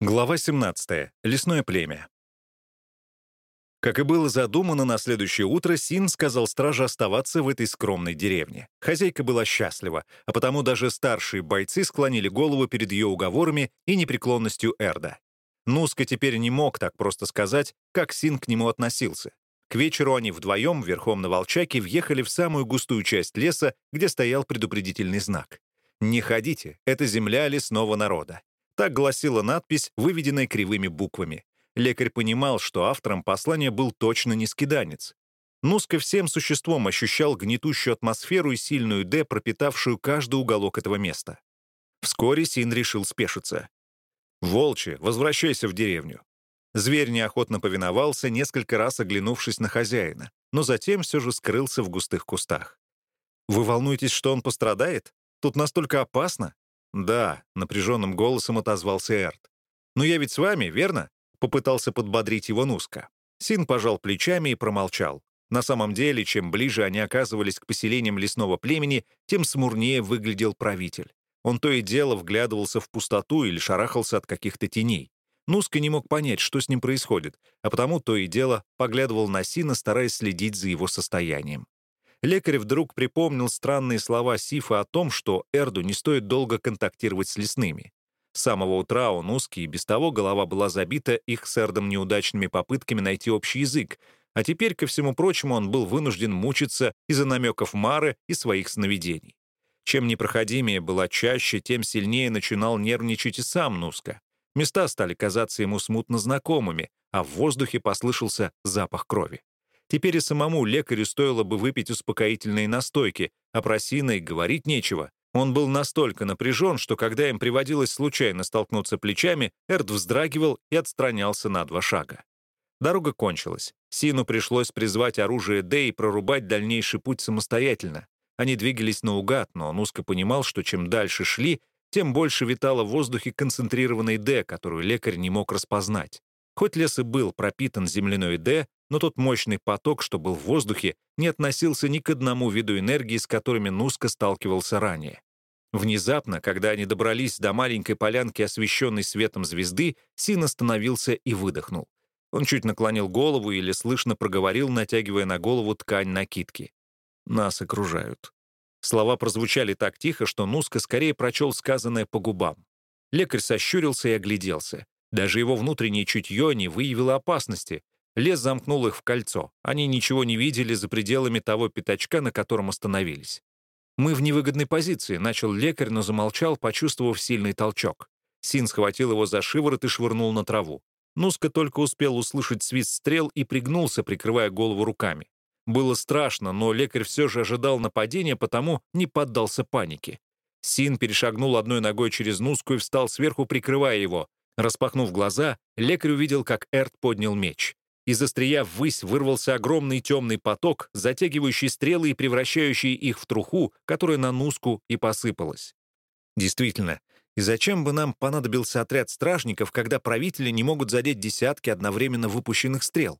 Глава 17. Лесное племя. Как и было задумано, на следующее утро Син сказал страже оставаться в этой скромной деревне. Хозяйка была счастлива, а потому даже старшие бойцы склонили голову перед ее уговорами и непреклонностью Эрда. Нуска теперь не мог так просто сказать, как Син к нему относился. К вечеру они вдвоем, верхом на волчаке, въехали в самую густую часть леса, где стоял предупредительный знак. «Не ходите, это земля лесного народа». Так гласила надпись, выведенная кривыми буквами. Лекарь понимал, что автором послания был точно не скиданец. Нуска всем существом ощущал гнетущую атмосферу и сильную «Д», пропитавшую каждый уголок этого места. Вскоре Син решил спешиться. «Волчи, возвращайся в деревню». Зверь неохотно повиновался, несколько раз оглянувшись на хозяина, но затем все же скрылся в густых кустах. «Вы волнуетесь, что он пострадает? Тут настолько опасно?» «Да», — напряженным голосом отозвался Эрт. «Но я ведь с вами, верно?» — попытался подбодрить его Нуска. Син пожал плечами и промолчал. На самом деле, чем ближе они оказывались к поселениям лесного племени, тем смурнее выглядел правитель. Он то и дело вглядывался в пустоту или шарахался от каких-то теней. Нуска не мог понять, что с ним происходит, а потому то и дело поглядывал на Сина, стараясь следить за его состоянием. Лекарь вдруг припомнил странные слова Сифа о том, что Эрду не стоит долго контактировать с лесными. С самого утра он узкий, и без того голова была забита их с Эрдом неудачными попытками найти общий язык, а теперь, ко всему прочему, он был вынужден мучиться из-за намеков Мары и своих сновидений. Чем непроходимее была чаще, тем сильнее начинал нервничать и сам Нуска. Места стали казаться ему смутно знакомыми, а в воздухе послышался запах крови. Теперь и самому лекарю стоило бы выпить успокоительные настойки, а про Сина говорить нечего. Он был настолько напряжен, что когда им приводилось случайно столкнуться плечами, Эрд вздрагивал и отстранялся на два шага. Дорога кончилась. Сину пришлось призвать оружие Д и прорубать дальнейший путь самостоятельно. Они двигались наугад, но он узко понимал, что чем дальше шли, тем больше витало в воздухе концентрированной Д, которую лекарь не мог распознать. Хоть лес и был пропитан земляной Д, но тот мощный поток, что был в воздухе, не относился ни к одному виду энергии, с которыми Нуска сталкивался ранее. Внезапно, когда они добрались до маленькой полянки, освещенной светом звезды, Син остановился и выдохнул. Он чуть наклонил голову или слышно проговорил, натягивая на голову ткань накидки. «Нас окружают». Слова прозвучали так тихо, что Нуска скорее прочел сказанное по губам. Лекарь сощурился и огляделся. Даже его внутреннее чутье не выявило опасности. Лес замкнул их в кольцо. Они ничего не видели за пределами того пятачка, на котором остановились. «Мы в невыгодной позиции», — начал лекарь, но замолчал, почувствовав сильный толчок. Син схватил его за шиворот и швырнул на траву. Нуска только успел услышать свист стрел и пригнулся, прикрывая голову руками. Было страшно, но лекарь все же ожидал нападения, потому не поддался панике. Син перешагнул одной ногой через Нуску и встал сверху, прикрывая его. Распахнув глаза, лекарь увидел, как Эрт поднял меч. Из острия ввысь вырвался огромный темный поток, затягивающий стрелы и превращающий их в труху, которая на Нуску и посыпалась. Действительно, и зачем бы нам понадобился отряд стражников, когда правители не могут задеть десятки одновременно выпущенных стрел?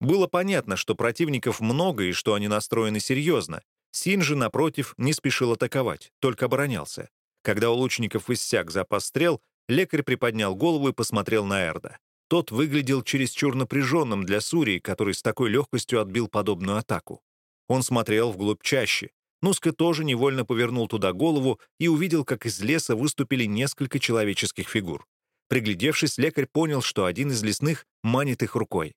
Было понятно, что противников много и что они настроены серьезно. Син же, напротив, не спешил атаковать, только оборонялся. Когда у лучников иссяк запас стрел, лекарь приподнял голову и посмотрел на Эрда. Тот выглядел чересчур напряженным для Сурии, который с такой легкостью отбил подобную атаку. Он смотрел вглубь чаще. Нуска тоже невольно повернул туда голову и увидел, как из леса выступили несколько человеческих фигур. Приглядевшись, лекарь понял, что один из лесных манит их рукой.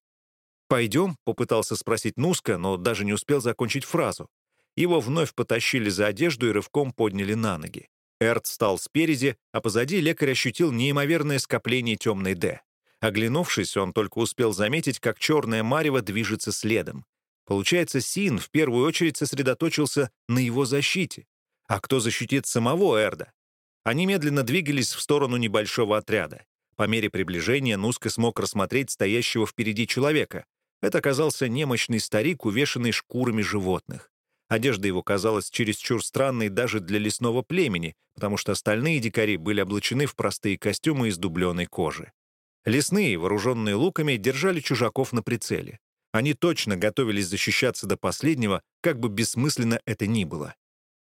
«Пойдем?» — попытался спросить Нуска, но даже не успел закончить фразу. Его вновь потащили за одежду и рывком подняли на ноги. Эрт встал спереди, а позади лекарь ощутил неимоверное скопление темной «Д». Оглянувшись, он только успел заметить, как черная марево движется следом. Получается, Син в первую очередь сосредоточился на его защите. А кто защитит самого Эрда? Они медленно двигались в сторону небольшого отряда. По мере приближения Нуска смог рассмотреть стоящего впереди человека. Это оказался немощный старик, увешанный шкурами животных. Одежда его казалась чересчур странной даже для лесного племени, потому что остальные дикари были облачены в простые костюмы из дубленой кожи. Лесные, вооруженные луками, держали чужаков на прицеле. Они точно готовились защищаться до последнего, как бы бессмысленно это ни было.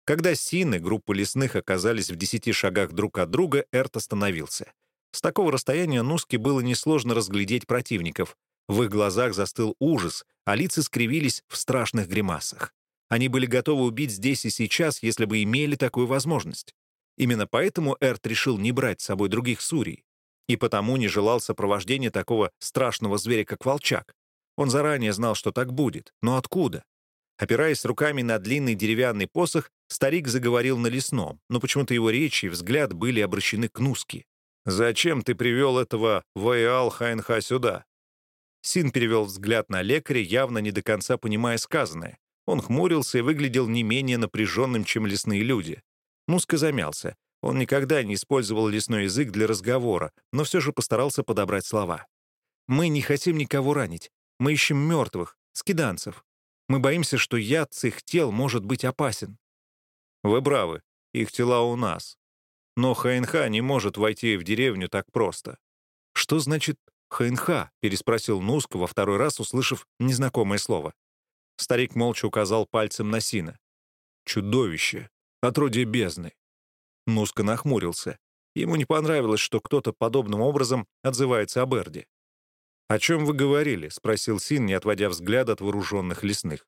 Когда Син и группа лесных оказались в десяти шагах друг от друга, Эрт остановился. С такого расстояния Нуске было несложно разглядеть противников. В их глазах застыл ужас, а лица скривились в страшных гримасах. Они были готовы убить здесь и сейчас, если бы имели такую возможность. Именно поэтому Эрт решил не брать с собой других сурий. И потому не желал сопровождения такого страшного зверя, как волчак. Он заранее знал, что так будет. Но откуда? Опираясь руками на длинный деревянный посох, старик заговорил на лесном, но почему-то его речи и взгляд были обращены к Нуске. «Зачем ты привел этого Ваиал Хайнха сюда?» Син перевел взгляд на лекаря, явно не до конца понимая сказанное. Он хмурился и выглядел не менее напряженным, чем лесные люди. Нуска замялся. Он никогда не использовал лесной язык для разговора, но все же постарался подобрать слова. «Мы не хотим никого ранить. Мы ищем мертвых, скиданцев. Мы боимся, что яд с их тел может быть опасен». «Вы правы. Их тела у нас. Но Хайнха не может войти в деревню так просто». «Что значит «Хайнха?» — переспросил Нуск во второй раз, услышав незнакомое слово. Старик молча указал пальцем на Сина. «Чудовище! Отродье бездны!» Нуска нахмурился. Ему не понравилось, что кто-то подобным образом отзывается об Эрде. «О чем вы говорили?» — спросил Син, не отводя взгляд от вооруженных лесных.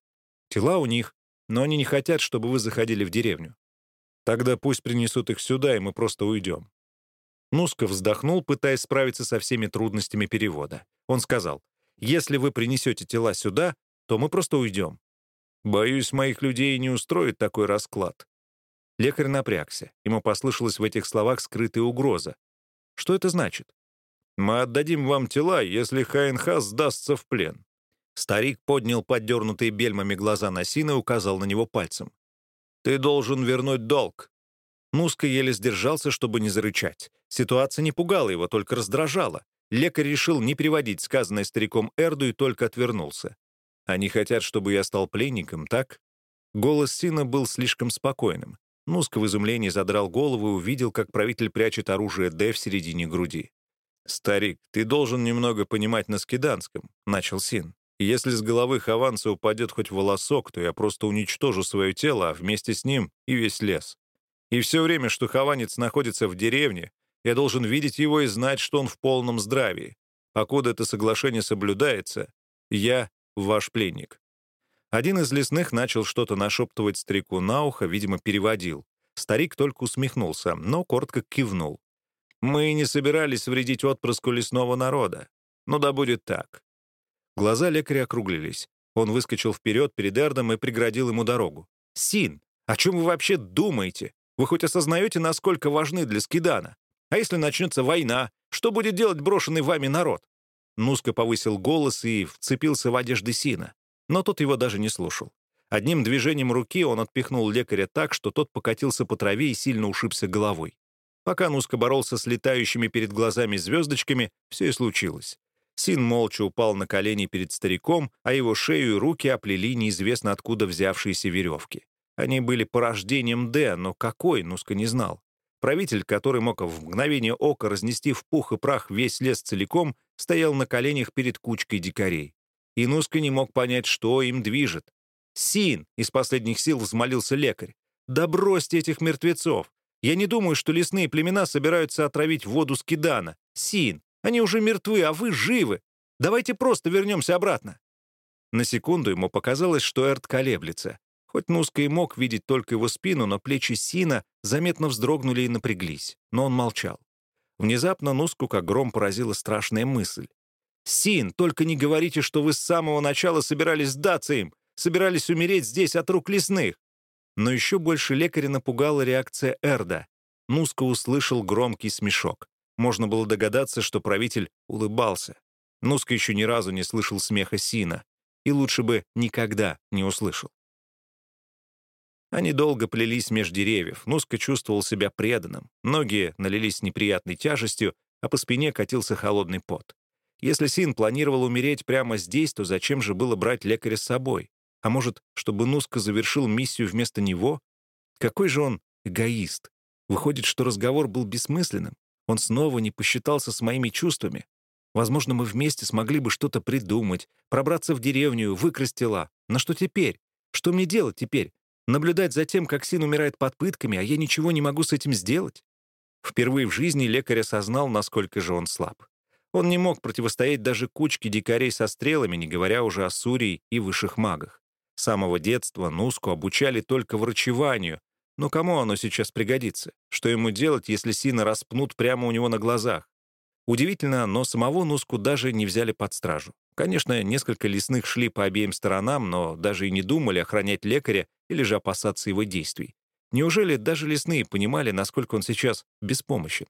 «Тела у них, но они не хотят, чтобы вы заходили в деревню. Тогда пусть принесут их сюда, и мы просто уйдем». Нуска вздохнул, пытаясь справиться со всеми трудностями перевода. Он сказал, «Если вы принесете тела сюда, то мы просто уйдем. Боюсь, моих людей не устроит такой расклад». Лекарь напрягся. Ему послышалась в этих словах скрытая угроза. Что это значит? «Мы отдадим вам тела, если Хайнхас сдастся в плен». Старик поднял поддернутые бельмами глаза на Сина и указал на него пальцем. «Ты должен вернуть долг». Нуска еле сдержался, чтобы не зарычать. Ситуация не пугала его, только раздражала. Лекарь решил не переводить сказанное стариком Эрду и только отвернулся. Они хотят, чтобы я стал пленником, так?» Голос Сина был слишком спокойным. Нуска в изумлении задрал голову и увидел, как правитель прячет оружие Д в середине груди. «Старик, ты должен немного понимать на скиданском», — начал Син. «Если с головы Хованца упадет хоть волосок, то я просто уничтожу свое тело, а вместе с ним и весь лес. И все время, что Хованец находится в деревне, я должен видеть его и знать, что он в полном здравии. Покуда это соглашение соблюдается, я ваш пленник». Один из лесных начал что-то нашептывать старику на ухо, видимо, переводил. Старик только усмехнулся, но коротко кивнул. «Мы не собирались вредить отпрыску лесного народа. Но да будет так». Глаза лекаря округлились. Он выскочил вперед перед Эрдом и преградил ему дорогу. «Син, о чем вы вообще думаете? Вы хоть осознаете, насколько важны для Скидана? А если начнется война, что будет делать брошенный вами народ? Нуска повысил голос и вцепился в одежды Сина. Но тот его даже не слушал. Одним движением руки он отпихнул лекаря так, что тот покатился по траве и сильно ушибся головой. Пока Нуска боролся с летающими перед глазами звездочками, все и случилось. Син молча упал на колени перед стариком, а его шею и руки оплели неизвестно откуда взявшиеся веревки. Они были порождением Д, но какой, Нуска не знал. Правитель, который мог в мгновение ока разнести в пух и прах весь лес целиком, стоял на коленях перед кучкой дикарей. Инуска не мог понять, что им движет. «Син!» — из последних сил взмолился лекарь. «Да бросьте этих мертвецов! Я не думаю, что лесные племена собираются отравить воду Скидана. Син! Они уже мертвы, а вы живы! Давайте просто вернемся обратно!» На секунду ему показалось, что Эрт колеблется. Хоть Нуска и мог видеть только его спину, но плечи Сина заметно вздрогнули и напряглись. Но он молчал. Внезапно Нуску как гром поразила страшная мысль. «Син, только не говорите, что вы с самого начала собирались сдаться им, собирались умереть здесь от рук лесных!» Но еще больше лекаря напугала реакция Эрда. Нуска услышал громкий смешок. Можно было догадаться, что правитель улыбался. Нуска еще ни разу не слышал смеха Сина. И лучше бы никогда не услышал. Они долго плелись меж деревьев. Нуска чувствовал себя преданным. Ноги налились неприятной тяжестью, а по спине катился холодный пот. Если Син планировал умереть прямо здесь, то зачем же было брать лекаря с собой? А может, чтобы Нуска завершил миссию вместо него? Какой же он эгоист. Выходит, что разговор был бессмысленным. Он снова не посчитался с моими чувствами. Возможно, мы вместе смогли бы что-то придумать, пробраться в деревню, выкрасть тела. Но что теперь? Что мне делать теперь? Наблюдать за тем, как Син умирает под пытками, а я ничего не могу с этим сделать? Впервые в жизни лекарь осознал, насколько же он слаб. Он не мог противостоять даже кучке дикарей со стрелами, не говоря уже о Сурии и высших магах. С самого детства Нуску обучали только врачеванию, но кому оно сейчас пригодится? Что ему делать, если Сина распнут прямо у него на глазах? Удивительно, но самого Нуску даже не взяли под стражу. Конечно, несколько лесных шли по обеим сторонам, но даже и не думали охранять лекаря или же опасаться его действий. Неужели даже лесные понимали, насколько он сейчас беспомощен?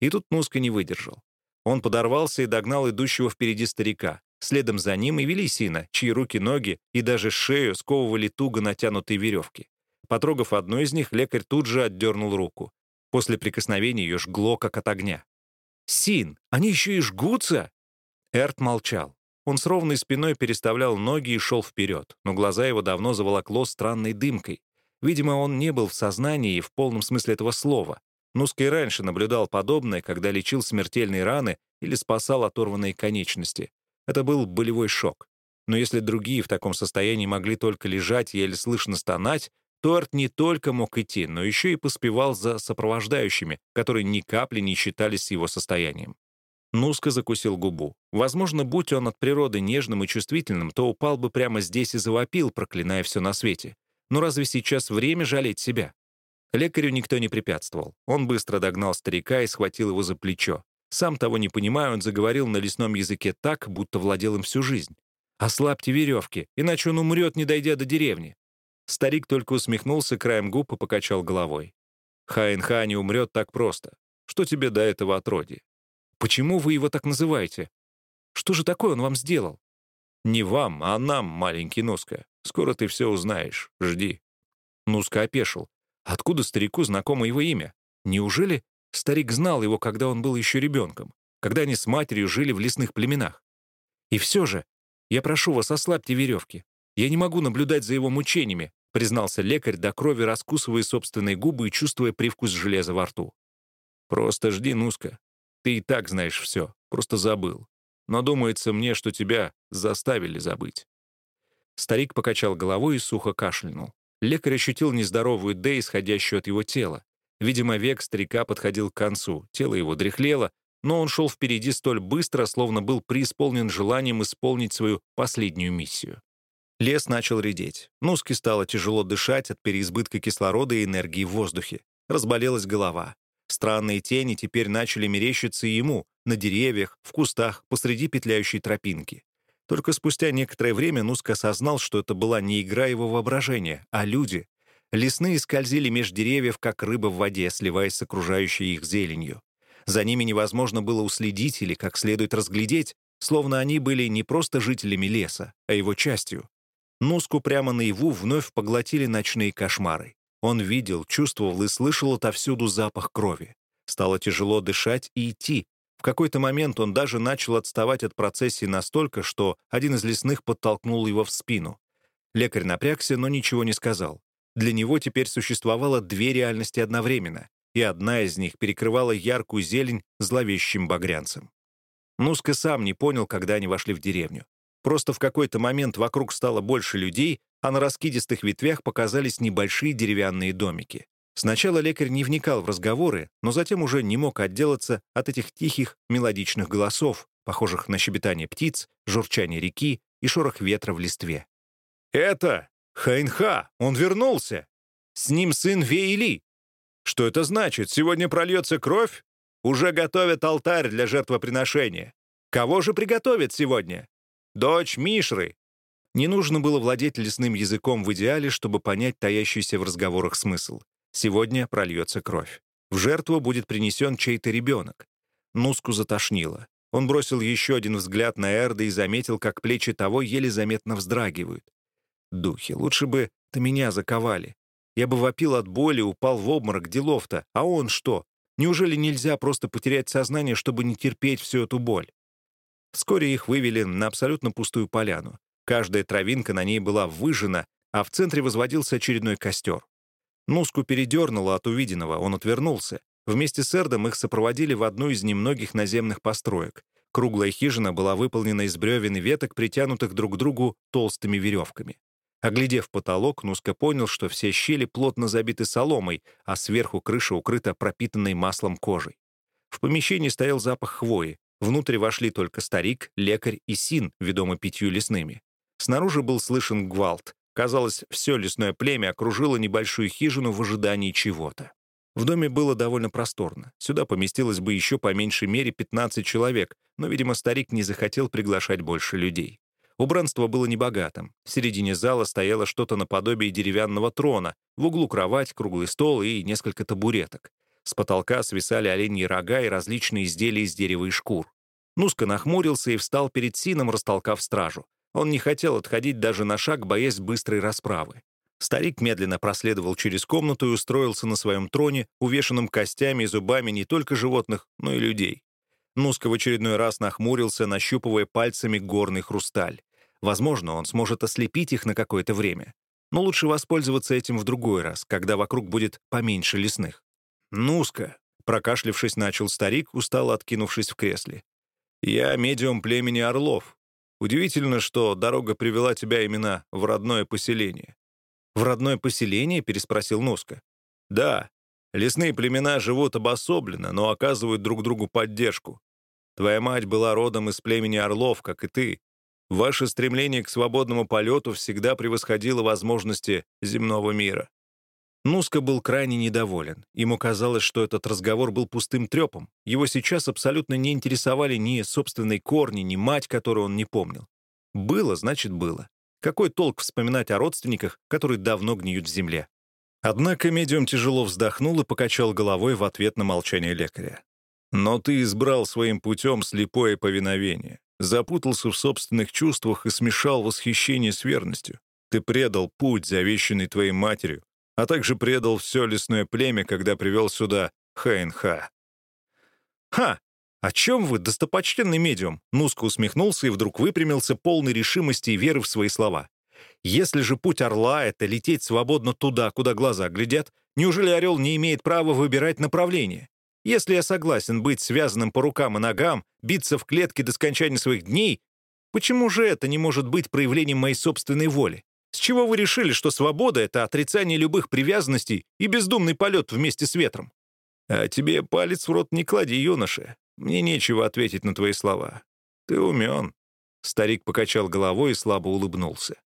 И тут Нуска не выдержал. Он подорвался и догнал идущего впереди старика. Следом за ним и вели Сина, чьи руки-ноги и даже шею сковывали туго натянутые веревки. Потрогав одну из них, лекарь тут же отдернул руку. После прикосновения ее жгло, как от огня. «Син, они еще и жгутся!» Эрт молчал. Он с ровной спиной переставлял ноги и шел вперед, но глаза его давно заволокло странной дымкой. Видимо, он не был в сознании в полном смысле этого слова. Нуска и раньше наблюдал подобное, когда лечил смертельные раны или спасал оторванные конечности. Это был болевой шок. Но если другие в таком состоянии могли только лежать и еле слышно стонать, Туарт не только мог идти, но еще и поспевал за сопровождающими, которые ни капли не считались его состоянием. Нуска закусил губу. Возможно, будь он от природы нежным и чувствительным, то упал бы прямо здесь и завопил, проклиная все на свете. Но разве сейчас время жалеть себя? Лекарю никто не препятствовал. Он быстро догнал старика и схватил его за плечо. Сам того не понимая, он заговорил на лесном языке так, будто владел им всю жизнь. «Ослабьте веревки, иначе он умрет, не дойдя до деревни». Старик только усмехнулся краем губ и покачал головой. «Хаинха не умрет так просто. Что тебе до этого отродья? Почему вы его так называете? Что же такое он вам сделал?» «Не вам, а нам, маленький Нуска. Скоро ты все узнаешь. Жди». Нуска опешил. Откуда старику знакомо его имя? Неужели старик знал его, когда он был еще ребенком, когда они с матерью жили в лесных племенах? И все же, я прошу вас, ослабьте веревки. Я не могу наблюдать за его мучениями, признался лекарь до крови, раскусывая собственные губы и чувствуя привкус железа во рту. Просто жди, Нуска. Ты и так знаешь все, просто забыл. Но думается мне, что тебя заставили забыть. Старик покачал головой и сухо кашлянул. Лекарь ощутил нездоровую Д, исходящую от его тела. Видимо, век старика подходил к концу, тело его дряхлело, но он шел впереди столь быстро, словно был преисполнен желанием исполнить свою последнюю миссию. Лес начал редеть. Нуске стало тяжело дышать от переизбытка кислорода и энергии в воздухе. Разболелась голова. Странные тени теперь начали мерещиться ему, на деревьях, в кустах, посреди петляющей тропинки. Только спустя некоторое время Нуск осознал, что это была не игра его воображения, а люди. Лесные скользили меж деревьев, как рыба в воде, сливаясь с окружающей их зеленью. За ними невозможно было уследить или как следует разглядеть, словно они были не просто жителями леса, а его частью. Нуску прямо наяву вновь поглотили ночные кошмары. Он видел, чувствовал и слышал отовсюду запах крови. Стало тяжело дышать и идти, в какой-то момент он даже начал отставать от процессии настолько, что один из лесных подтолкнул его в спину. Лекарь напрягся, но ничего не сказал. Для него теперь существовало две реальности одновременно, и одна из них перекрывала яркую зелень зловещим багрянцем. Нуска сам не понял, когда они вошли в деревню. Просто в какой-то момент вокруг стало больше людей, а на раскидистых ветвях показались небольшие деревянные домики. Сначала лекарь не вникал в разговоры, но затем уже не мог отделаться от этих тихих, мелодичных голосов, похожих на щебетание птиц, журчание реки и шорох ветра в листве. «Это Хайнха! Он вернулся! С ним сын Вейли! Что это значит? Сегодня прольется кровь? Уже готовят алтарь для жертвоприношения. Кого же приготовят сегодня? Дочь Мишры!» Не нужно было владеть лесным языком в идеале, чтобы понять таящийся в разговорах смысл. Сегодня прольется кровь. В жертву будет принесен чей-то ребенок. Нуску затошнило. Он бросил еще один взгляд на Эрда и заметил, как плечи того еле заметно вздрагивают. «Духи, лучше бы ты меня заковали. Я бы вопил от боли, упал в обморок, делов-то. А он что? Неужели нельзя просто потерять сознание, чтобы не терпеть всю эту боль?» Вскоре их вывели на абсолютно пустую поляну. Каждая травинка на ней была выжжена, а в центре возводился очередной костер. Нуску передернуло от увиденного, он отвернулся. Вместе с Эрдом их сопроводили в одну из немногих наземных построек. Круглая хижина была выполнена из бревен и веток, притянутых друг к другу толстыми веревками. Оглядев потолок, Нуска понял, что все щели плотно забиты соломой, а сверху крыша укрыта пропитанной маслом кожей. В помещении стоял запах хвои. Внутрь вошли только старик, лекарь и син, ведомый пятью лесными. Снаружи был слышен гвалт. Казалось, все лесное племя окружило небольшую хижину в ожидании чего-то. В доме было довольно просторно. Сюда поместилось бы еще по меньшей мере 15 человек, но, видимо, старик не захотел приглашать больше людей. Убранство было небогатым. В середине зала стояло что-то наподобие деревянного трона, в углу кровать, круглый стол и несколько табуреток. С потолка свисали оленьи рога и различные изделия из дерева и шкур. Нуска нахмурился и встал перед Сином, растолкав стражу. Он не хотел отходить даже на шаг, боясь быстрой расправы. Старик медленно проследовал через комнату и устроился на своем троне, увешанном костями и зубами не только животных, но и людей. Нуска в очередной раз нахмурился, нащупывая пальцами горный хрусталь. Возможно, он сможет ослепить их на какое-то время. Но лучше воспользоваться этим в другой раз, когда вокруг будет поменьше лесных. «Нуска», — прокашлившись, начал старик, устало откинувшись в кресле. «Я медиум племени Орлов. Удивительно, что дорога привела тебя именно в родное поселение». «В родное поселение?» — переспросил Нуска. «Да. Лесные племена живут обособленно, но оказывают друг другу поддержку. Твоя мать была родом из племени Орлов, как и ты. Ваше стремление к свободному полету всегда превосходило возможности земного мира». Нуска был крайне недоволен. Ему казалось, что этот разговор был пустым трепом. Его сейчас абсолютно не интересовали ни собственные корни, ни мать, которую он не помнил. Было, значит, было. Какой толк вспоминать о родственниках, которые давно гниют в земле? Однако медиум тяжело вздохнул и покачал головой в ответ на молчание лекаря. «Но ты избрал своим путем слепое повиновение запутался в собственных чувствах и смешал восхищение с верностью. Ты предал путь, завещанный твоей матерью, а также предал все лесное племя, когда привел сюда Хайнха. «Ха! О чем вы, достопочтенный медиум?» Нуско усмехнулся и вдруг выпрямился полной решимости и веры в свои слова. «Если же путь орла — это лететь свободно туда, куда глаза глядят, неужели орел не имеет права выбирать направление? Если я согласен быть связанным по рукам и ногам, биться в клетке до скончания своих дней, почему же это не может быть проявлением моей собственной воли? С чего вы решили, что свобода — это отрицание любых привязанностей и бездумный полет вместе с ветром? А тебе палец в рот не клади, юноша. Мне нечего ответить на твои слова. Ты умен. Старик покачал головой и слабо улыбнулся.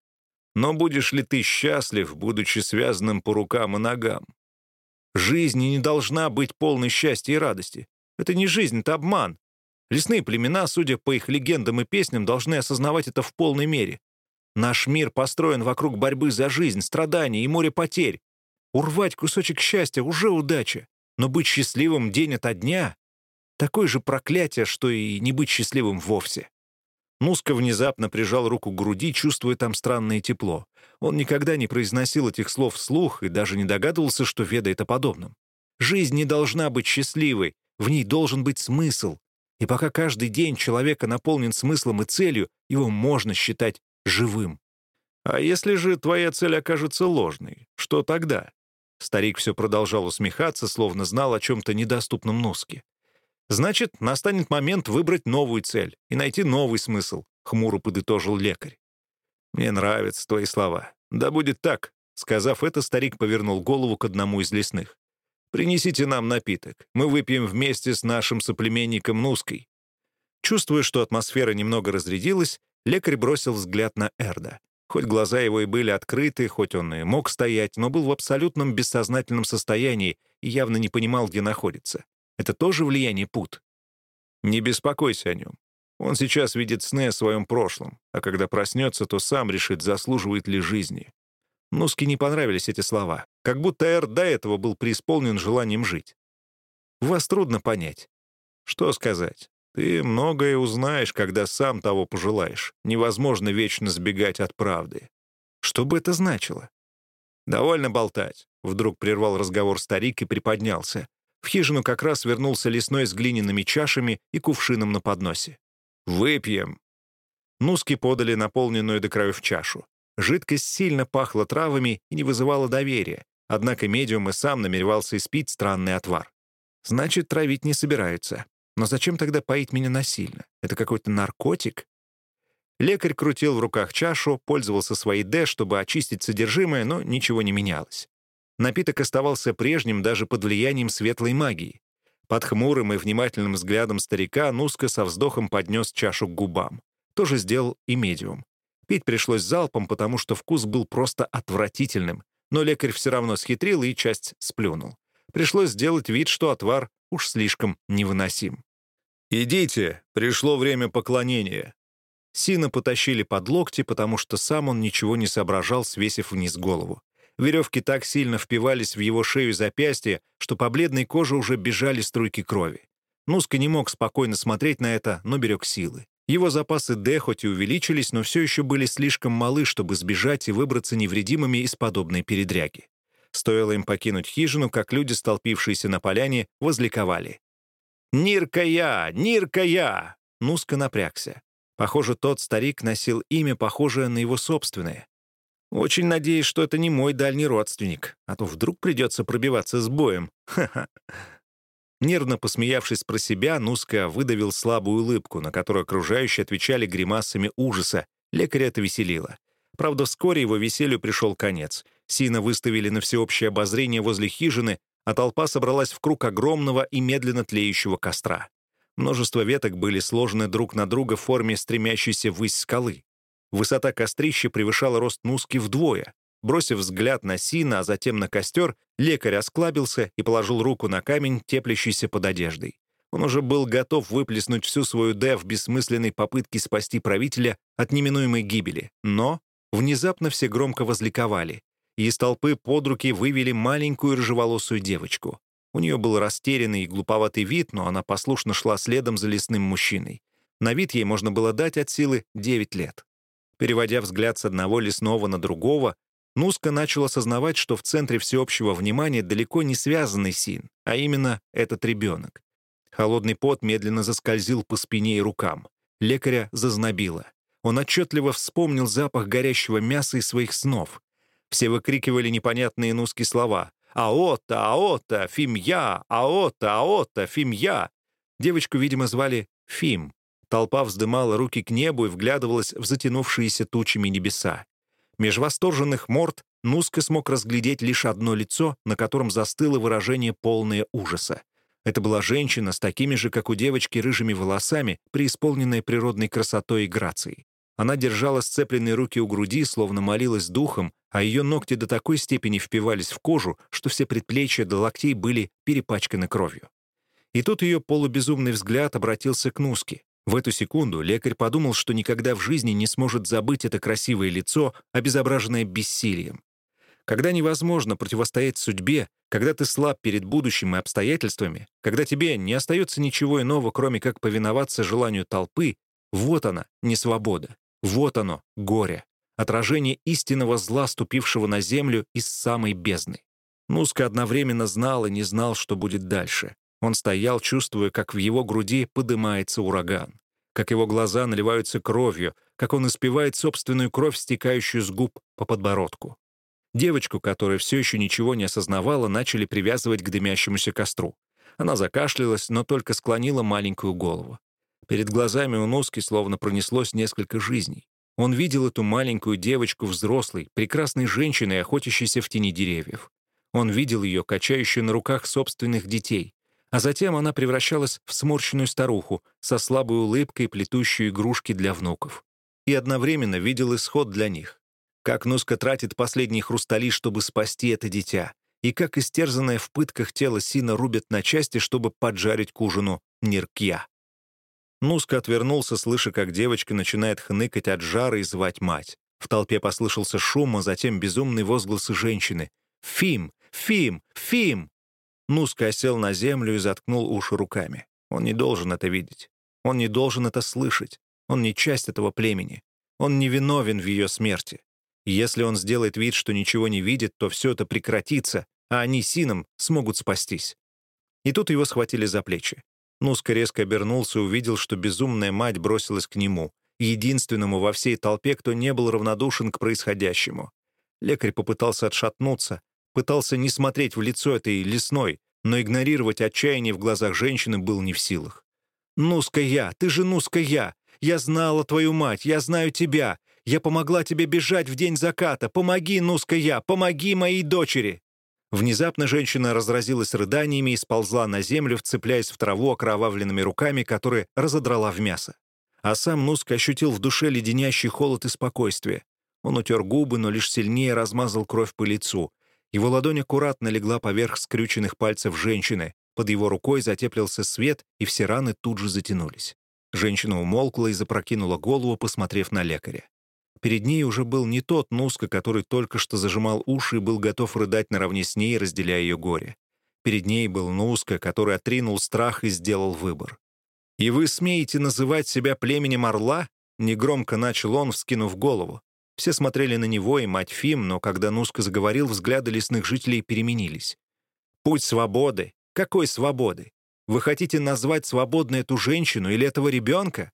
Но будешь ли ты счастлив, будучи связанным по рукам и ногам? Жизнь не должна быть полной счастья и радости. Это не жизнь, это обман. Лесные племена, судя по их легендам и песням, должны осознавать это в полной мере. Наш мир построен вокруг борьбы за жизнь, страданий и море потерь. Урвать кусочек счастья — уже удача. Но быть счастливым день ото дня — такое же проклятие, что и не быть счастливым вовсе. Нуска внезапно прижал руку к груди, чувствуя там странное тепло. Он никогда не произносил этих слов вслух и даже не догадывался, что ведает о подобном. Жизнь не должна быть счастливой, в ней должен быть смысл. И пока каждый день человека наполнен смыслом и целью, его можно считать живым. А если же твоя цель окажется ложной, что тогда? Старик все продолжал усмехаться, словно знал о чем-то недоступном Нуске. Значит, настанет момент выбрать новую цель и найти новый смысл, — хмуро подытожил лекарь. «Мне нравятся твои слова. Да будет так». Сказав это, старик повернул голову к одному из лесных. «Принесите нам напиток. Мы выпьем вместе с нашим соплеменником Нуской». Чувствуя, что атмосфера немного разрядилась, лекарь бросил взгляд на Эрда. Хоть глаза его и были открыты, хоть он и мог стоять, но был в абсолютном бессознательном состоянии и явно не понимал, где находится. Это тоже влияние пут. Не беспокойся о нем. Он сейчас видит сны о своем прошлом, а когда проснется, то сам решит, заслуживает ли жизни. Нуске не понравились эти слова, как будто Эр до этого был преисполнен желанием жить. Вас трудно понять. Что сказать? Ты многое узнаешь, когда сам того пожелаешь. Невозможно вечно сбегать от правды. Что бы это значило? «Довольно болтать», — вдруг прервал разговор старик и приподнялся. В хижину как раз вернулся лесной с глиняными чашами и кувшином на подносе. «Выпьем!» Нуски подали наполненную до краев чашу. Жидкость сильно пахла травами и не вызывала доверия, однако медиум и сам намеревался испить странный отвар. Значит, травить не собираются. Но зачем тогда поить меня насильно? Это какой-то наркотик? Лекарь крутил в руках чашу, пользовался своей «Д», чтобы очистить содержимое, но ничего не менялось. Напиток оставался прежним даже под влиянием светлой магии. Под хмурым и внимательным взглядом старика Нуска со вздохом поднес чашу к губам. То же сделал и медиум. Пить пришлось залпом, потому что вкус был просто отвратительным, но лекарь все равно схитрил и часть сплюнул. Пришлось сделать вид, что отвар уж слишком невыносим. «Идите, пришло время поклонения». Сина потащили под локти, потому что сам он ничего не соображал, свесив вниз голову. Веревки так сильно впивались в его шею и запястье, что по бледной коже уже бежали струйки крови. Нуска не мог спокойно смотреть на это, но берег силы. Его запасы Д хоть и увеличились, но все еще были слишком малы, чтобы сбежать и выбраться невредимыми из подобной передряги. Стоило им покинуть хижину, как люди, столпившиеся на поляне, возликовали. «Нирка-я! Нирка-я!» Нуска напрягся. Похоже, тот старик носил имя, похожее на его собственное. Очень надеюсь, что это не мой дальний родственник, а то вдруг придется пробиваться с боем. Ха-ха. Нервно посмеявшись про себя, Нуска выдавил слабую улыбку, на которую окружающие отвечали гримасами ужаса. Лекаря это веселило. Правда, вскоре его веселью пришел конец. Сина выставили на всеобщее обозрение возле хижины, а толпа собралась в круг огромного и медленно тлеющего костра. Множество веток были сложены друг на друга в форме стремящейся ввысь скалы. Высота кострища превышала рост Нуски вдвое. Бросив взгляд на Сина, а затем на костер, лекарь осклабился и положил руку на камень, теплящийся под одеждой. Он уже был готов выплеснуть всю свою «Д» в бессмысленной попытке спасти правителя от неминуемой гибели. Но внезапно все громко возликовали, и из толпы под руки вывели маленькую рыжеволосую девочку. У нее был растерянный и глуповатый вид, но она послушно шла следом за лесным мужчиной. На вид ей можно было дать от силы 9 лет. Переводя взгляд с одного лесного на другого, Нуска начал осознавать, что в центре всеобщего внимания далеко не связанный Син, а именно этот ребенок. Холодный пот медленно заскользил по спине и рукам. Лекаря зазнобило. Он отчетливо вспомнил запах горящего мяса из своих снов. Все выкрикивали непонятные нуски слова. «Аота! Аота! Фимья! Аота! Аота! Фимья!» Девочку, видимо, звали Фим. Толпа вздымала руки к небу и вглядывалась в затянувшиеся тучами небеса. Меж восторженных морд Нуска смог разглядеть лишь одно лицо, на котором застыло выражение полное ужаса. Это была женщина с такими же, как у девочки, рыжими волосами, преисполненная природной красотой и грацией. Она держала сцепленные руки у груди, словно молилась духом, а ее ногти до такой степени впивались в кожу, что все предплечья до локтей были перепачканы кровью. И тут ее полубезумный взгляд обратился к Нуске. В эту секунду лекарь подумал, что никогда в жизни не сможет забыть это красивое лицо, обезображенное бессилием. Когда невозможно противостоять судьбе, когда ты слаб перед будущим и обстоятельствами, когда тебе не остается ничего иного, кроме как повиноваться желанию толпы, вот она, не свобода, вот оно, горе, отражение истинного зла, ступившего на землю из самой бездны. Нуска одновременно знал и не знал, что будет дальше. Он стоял, чувствуя, как в его груди подымается ураган, как его глаза наливаются кровью, как он испевает собственную кровь, стекающую с губ по подбородку. Девочку, которая все еще ничего не осознавала, начали привязывать к дымящемуся костру. Она закашлялась, но только склонила маленькую голову. Перед глазами у Нуски словно пронеслось несколько жизней. Он видел эту маленькую девочку взрослой, прекрасной женщиной, охотящейся в тени деревьев. Он видел ее, качающую на руках собственных детей, а затем она превращалась в сморщенную старуху со слабой улыбкой, плетущую игрушки для внуков. И одновременно видел исход для них. Как Нуска тратит последние хрустали, чтобы спасти это дитя, и как истерзанное в пытках тело Сина рубят на части, чтобы поджарить к ужину Ниркья. Нуска отвернулся, слыша, как девочка начинает хныкать от жара и звать мать. В толпе послышался шум, а затем безумные возгласы женщины. «Фим! Фим! Фим!» Нуска осел на землю и заткнул уши руками. Он не должен это видеть. Он не должен это слышать. Он не часть этого племени. Он не виновен в ее смерти. если он сделает вид, что ничего не видит, то все это прекратится, а они Сином смогут спастись. И тут его схватили за плечи. Нуска резко обернулся и увидел, что безумная мать бросилась к нему, единственному во всей толпе, кто не был равнодушен к происходящему. Лекарь попытался отшатнуться, пытался не смотреть в лицо этой лесной, но игнорировать отчаяние в глазах женщины был не в силах. «Нуска я! Ты же Нуска я! Я знала твою мать, я знаю тебя. Я помогла тебе бежать в день заката. Помоги, Нуска, я, помоги моей дочери!» Внезапно женщина разразилась рыданиями и сползла на землю, вцепляясь в траву окровавленными руками, которые разодрала в мясо. А сам Нуск ощутил в душе леденящий холод и спокойствие. Он утер губы, но лишь сильнее размазал кровь по лицу. Его ладонь аккуратно легла поверх скрюченных пальцев женщины. Под его рукой затеплился свет, и все раны тут же затянулись. Женщина умолкла и запрокинула голову, посмотрев на лекаря. Перед ней уже был не тот Нуска, который только что зажимал уши и был готов рыдать наравне с ней, разделяя ее горе. Перед ней был Нуска, который отринул страх и сделал выбор. «И вы смеете называть себя племенем орла?» — негромко начал он, вскинув голову. Все смотрели на него и мать Фим, но когда Нуска заговорил, взгляды лесных жителей переменились. «Путь свободы? Какой свободы? Вы хотите назвать свободной эту женщину или этого ребенка?»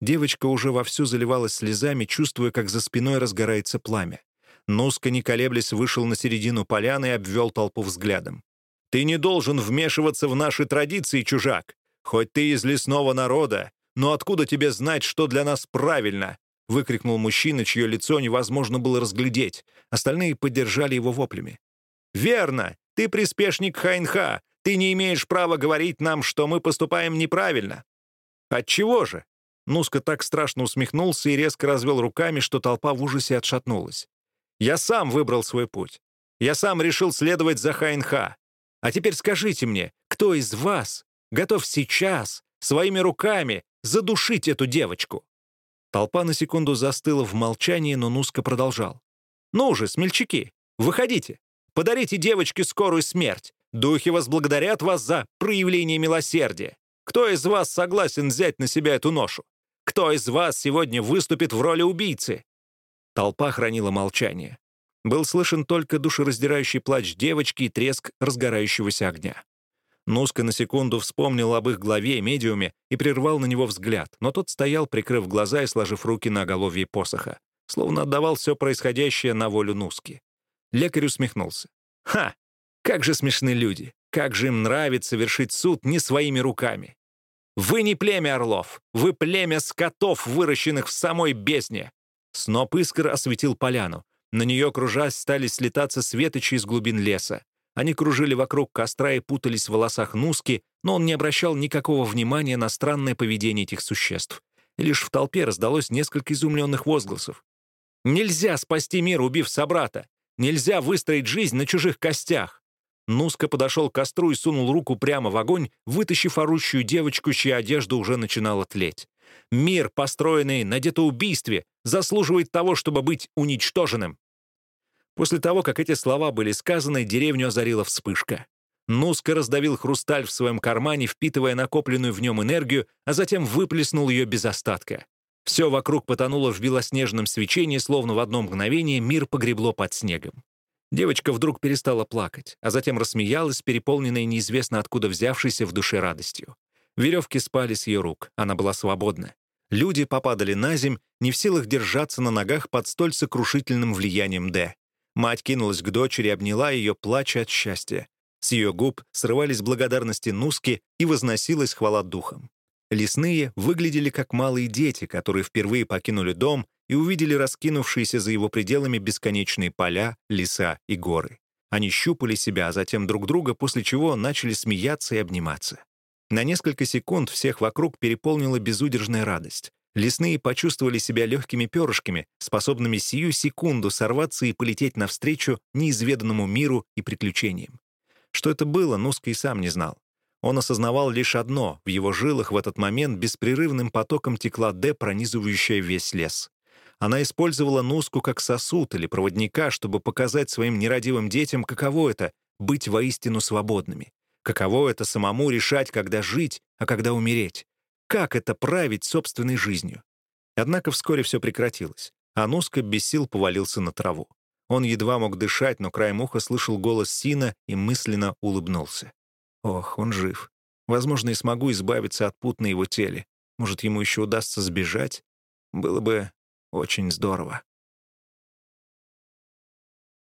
Девочка уже вовсю заливалась слезами, чувствуя, как за спиной разгорается пламя. Нуска, не колеблясь, вышел на середину поляны и обвел толпу взглядом. «Ты не должен вмешиваться в наши традиции, чужак! Хоть ты из лесного народа, но откуда тебе знать, что для нас правильно?» — выкрикнул мужчина, чье лицо невозможно было разглядеть. Остальные поддержали его воплями. «Верно! Ты приспешник Хайнха! Ты не имеешь права говорить нам, что мы поступаем неправильно!» «Отчего же?» Нуска так страшно усмехнулся и резко развел руками, что толпа в ужасе отшатнулась. «Я сам выбрал свой путь. Я сам решил следовать за Хайнха. А теперь скажите мне, кто из вас готов сейчас своими руками задушить эту девочку?» Толпа на секунду застыла в молчании, но Нуска продолжал. «Ну же, смельчаки, выходите. Подарите девочке скорую смерть. Духи возблагодарят вас за проявление милосердия. Кто из вас согласен взять на себя эту ношу? Кто из вас сегодня выступит в роли убийцы?» Толпа хранила молчание. Был слышен только душераздирающий плач девочки и треск разгорающегося огня. Нуска на секунду вспомнил об их главе, медиуме, и прервал на него взгляд, но тот стоял, прикрыв глаза и сложив руки на оголовье посоха, словно отдавал все происходящее на волю Нуски. Лекарь усмехнулся. «Ха! Как же смешны люди! Как же им нравится вершить суд не своими руками! Вы не племя орлов, вы племя скотов, выращенных в самой бездне!» Сноп искр осветил поляну. На нее, кружась, стали слетаться светочи из глубин леса. Они кружили вокруг костра и путались в волосах Нуски, но он не обращал никакого внимания на странное поведение этих существ. Лишь в толпе раздалось несколько изумленных возгласов. «Нельзя спасти мир, убив собрата! Нельзя выстроить жизнь на чужих костях!» Нуска подошел к костру и сунул руку прямо в огонь, вытащив орущую девочку, чья одежда уже начинала тлеть. «Мир, построенный на детоубийстве, заслуживает того, чтобы быть уничтоженным!» После того, как эти слова были сказаны, деревню озарила вспышка. Нуска раздавил хрусталь в своем кармане, впитывая накопленную в нем энергию, а затем выплеснул ее без остатка. Все вокруг потонуло в белоснежном свечении, словно в одно мгновение мир погребло под снегом. Девочка вдруг перестала плакать, а затем рассмеялась, переполненная неизвестно откуда взявшейся в душе радостью. Веревки спали с ее рук, она была свободна. Люди попадали на земь, не в силах держаться на ногах под столь сокрушительным влиянием Д. Мать кинулась к дочери, обняла ее, плача от счастья. С ее губ срывались благодарности Нуски и возносилась хвала духом. Лесные выглядели как малые дети, которые впервые покинули дом и увидели раскинувшиеся за его пределами бесконечные поля, леса и горы. Они щупали себя, а затем друг друга, после чего начали смеяться и обниматься. На несколько секунд всех вокруг переполнила безудержная радость. Лесные почувствовали себя легкими перышками, способными сию секунду сорваться и полететь навстречу неизведанному миру и приключениям. Что это было, Нуска и сам не знал. Он осознавал лишь одно — в его жилах в этот момент беспрерывным потоком текла Д, пронизывающая весь лес. Она использовала Нуску как сосуд или проводника, чтобы показать своим нерадивым детям, каково это — быть воистину свободными. Каково это самому решать, когда жить, а когда умереть. Как это править собственной жизнью? Однако вскоре все прекратилось. а Нуска без сил повалился на траву. Он едва мог дышать, но краем уха слышал голос Сина и мысленно улыбнулся. Ох, он жив. Возможно, и смогу избавиться от пут на его теле. Может, ему еще удастся сбежать? Было бы очень здорово.